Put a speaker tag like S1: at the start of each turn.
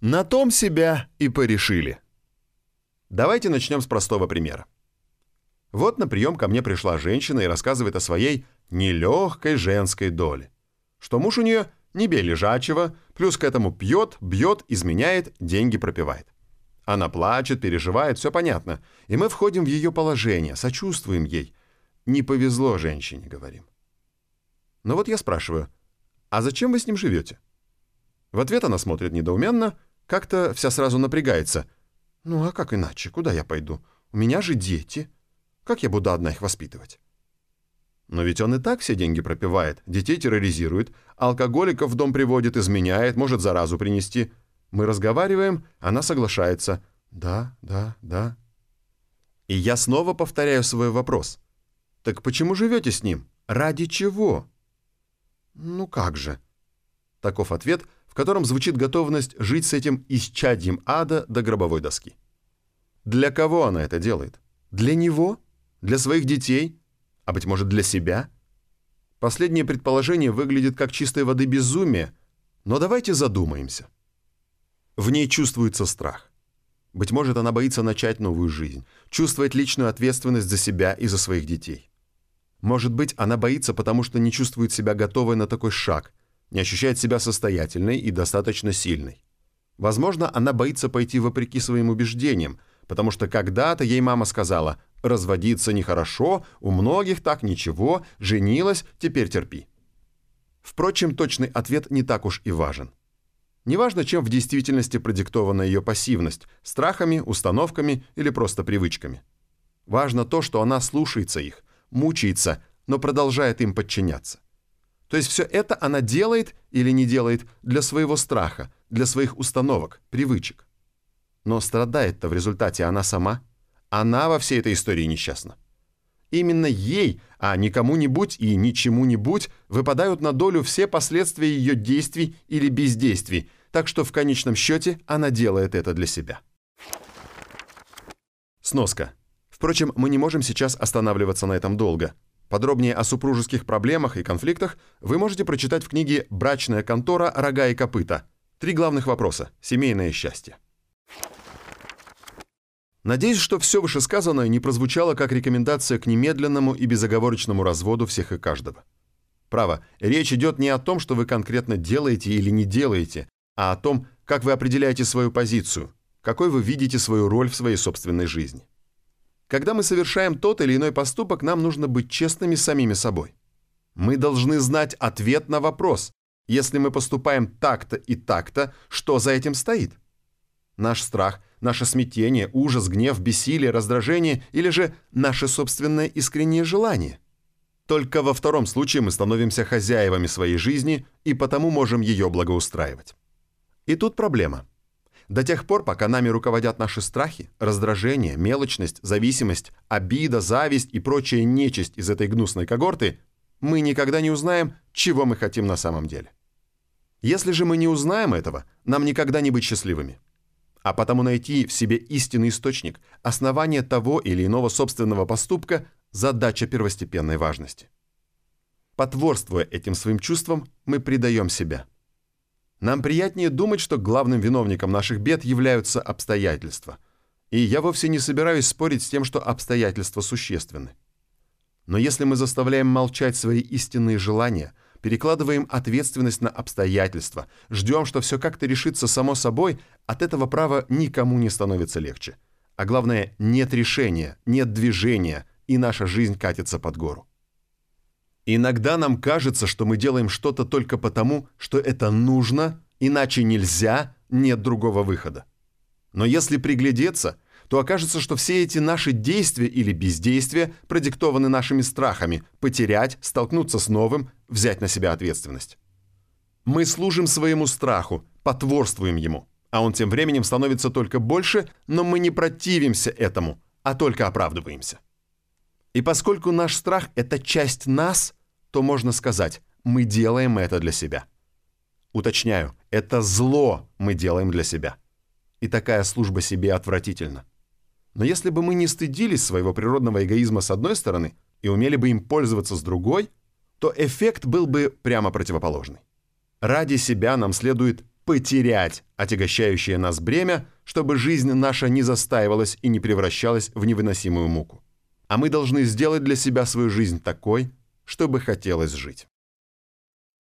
S1: На том себя и порешили. Давайте начнем с простого примера. Вот на прием ко мне пришла женщина и рассказывает о своей нелегкой женской доле. Что муж у нее не бей лежачего, плюс к этому пьет, бьет, изменяет, деньги пропивает. Она плачет, переживает, все понятно. И мы входим в ее положение, сочувствуем ей. Не повезло женщине, говорим. Но вот я спрашиваю, а зачем вы с ним живете? В ответ она смотрит недоуменно, как-то вся сразу напрягается. Ну а как иначе? Куда я пойду? У меня же дети. Как я буду одна их воспитывать? Но ведь он и так все деньги пропивает, детей терроризирует, алкоголиков в дом приводит, изменяет, может заразу принести. Мы разговариваем, она соглашается. Да, да, да. И я снова повторяю свой вопрос. Так почему живете с ним? Ради чего? Ну как же? Таков ответ, котором звучит готовность жить с этим исчадьем ада до гробовой доски. Для кого она это делает? Для него? Для своих детей? А быть может, для себя? Последнее предположение выглядит как чистой воды безумие, но давайте задумаемся. В ней чувствуется страх. Быть может, она боится начать новую жизнь, чувствовать личную ответственность за себя и за своих детей. Может быть, она боится, потому что не чувствует себя готовой на такой шаг, не ощущает себя состоятельной и достаточно сильной. Возможно, она боится пойти вопреки своим убеждениям, потому что когда-то ей мама сказала «разводиться нехорошо, у многих так ничего, женилась, теперь терпи». Впрочем, точный ответ не так уж и важен. Неважно, чем в действительности продиктована ее пассивность – страхами, установками или просто привычками. Важно то, что она слушается их, мучается, но продолжает им подчиняться. То есть все это она делает или не делает для своего страха, для своих установок, привычек. Но страдает-то в результате она сама. Она во всей этой истории несчастна. Именно ей, а не кому-нибудь и ничему-нибудь, выпадают на долю все последствия ее действий или бездействий, так что в конечном счете она делает это для себя. Сноска. Впрочем, мы не можем сейчас останавливаться на этом долго. Подробнее о супружеских проблемах и конфликтах вы можете прочитать в книге «Брачная контора. Рога и копыта». Три главных вопроса. Семейное счастье. Надеюсь, что все вышесказанное не прозвучало как рекомендация к немедленному и безоговорочному разводу всех и каждого. Право, речь идет не о том, что вы конкретно делаете или не делаете, а о том, как вы определяете свою позицию, какой вы видите свою роль в своей собственной жизни. Когда мы совершаем тот или иной поступок, нам нужно быть честными самими собой. Мы должны знать ответ на вопрос. Если мы поступаем так-то и так-то, что за этим стоит? Наш страх, наше смятение, ужас, гнев, бессилие, раздражение или же наше собственное искреннее желание? Только во втором случае мы становимся хозяевами своей жизни и потому можем ее благоустраивать. И тут проблема – до тех пор, пока нами руководят наши страхи, раздражение, мелочность, зависимость, обида, зависть и прочая нечисть из этой гнусной когорты, мы никогда не узнаем, чего мы хотим на самом деле. Если же мы не узнаем этого, нам никогда не быть счастливыми. А потому найти в себе истинный источник, основание того или иного собственного поступка – задача первостепенной важности. Потворствуя этим своим чувствам, мы предаем себя – нам приятнее думать, что главным виновником наших бед являются обстоятельства. И я вовсе не собираюсь спорить с тем, что обстоятельства существенны. Но если мы заставляем молчать свои истинные желания, перекладываем ответственность на обстоятельства, ждем, что все как-то решится само собой, от этого права никому не становится легче. А главное, нет решения, нет движения, и наша жизнь катится под гору. Иногда нам кажется, что мы делаем что-то только потому, что это нужно, иначе нельзя, нет другого выхода. Но если приглядеться, то окажется, что все эти наши действия или бездействия продиктованы нашими страхами потерять, столкнуться с новым, взять на себя ответственность. Мы служим своему страху, потворствуем ему, а он тем временем становится только больше, но мы не противимся этому, а только оправдываемся. И поскольку наш страх – это часть нас – то можно сказать, мы делаем это для себя. Уточняю, это зло мы делаем для себя. И такая служба себе отвратительна. Но если бы мы не стыдились своего природного эгоизма с одной стороны и умели бы им пользоваться с другой, то эффект был бы прямо противоположный. Ради себя нам следует потерять отягощающее нас бремя, чтобы жизнь наша не застаивалась и не превращалась в невыносимую муку. А мы должны сделать для себя свою жизнь такой, чтобы хотелось жить.